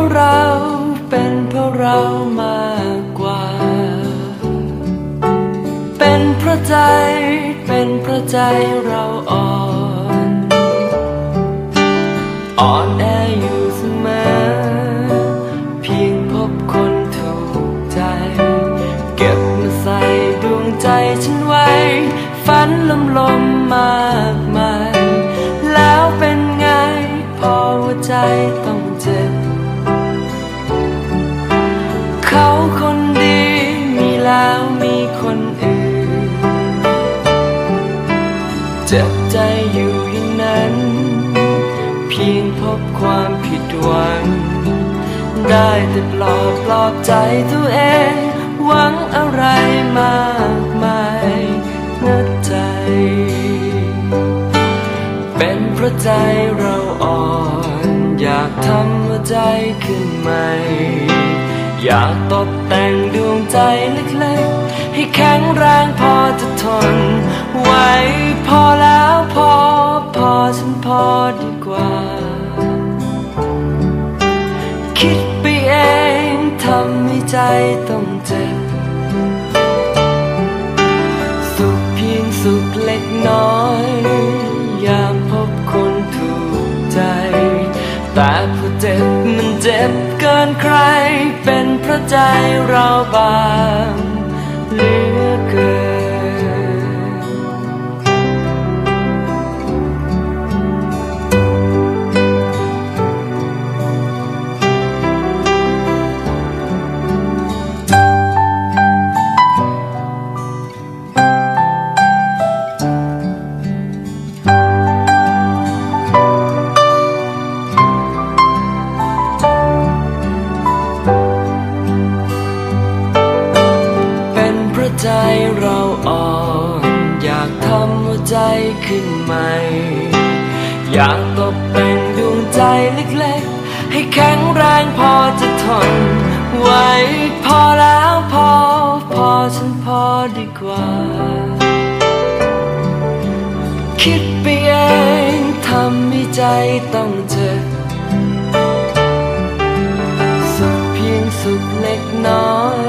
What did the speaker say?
ะเรา เป็นเพราะเรามากกว่า เป็นเพราะใจ เป็นเพราะใจเราอ่อน อ่อนแออยู่เสมอ เพียงพบคนถูกใจ เก็บมาใส่ดวงใจฉันไว้ ฝันลมลมมากมาย แล้วเป็นไง พอหัวใจต้อง แล้วมีคนอื่น เจ็บใจอยู่อย่างนั้น เพียงพบความผิดหวัง ได้แต่ปลอบปลอบใจตัวเอง หวังอะไรมากมายนะใจ เป็นเพราะใจเราอ่อน อยากทำใจขึ้นใหม่ อยากตกแต่งดวง ใจเล็กๆ ให้แข็งแรงพอจะทนไหวพอแล้วพอ พอฉันพอดีกว่า คิดไปเองทำให้ใจต้องเจ็บ สุขเพียงสุขเล็กน้อยยามพบคนถูกใจ แต่พอเจ็บมันเจ็บเกินใคร เพราะใจเราบาง ใจขึ้นใหม่ อยากตบเป็นดวงใจเล็กๆ ให้แข็งแรงพอจะทนไหวพอแล้วพอ พอฉันพอดีกว่า คิดไปเองทำให้ใจต้องเจ็บสุขเพียงสุขเล็กน้อย